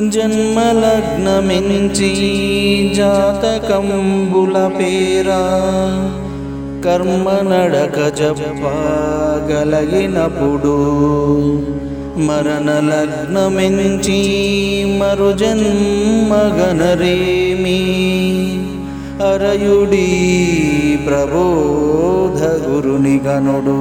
జన్మలగ్నమించి జాతకంబుల పేరా కర్మ నడక జపగలిగినప్పుడు మరణ లగ్నమించి మరు జన్మగనరేమి అరయుడి ప్రబోధ గురుని గనుడు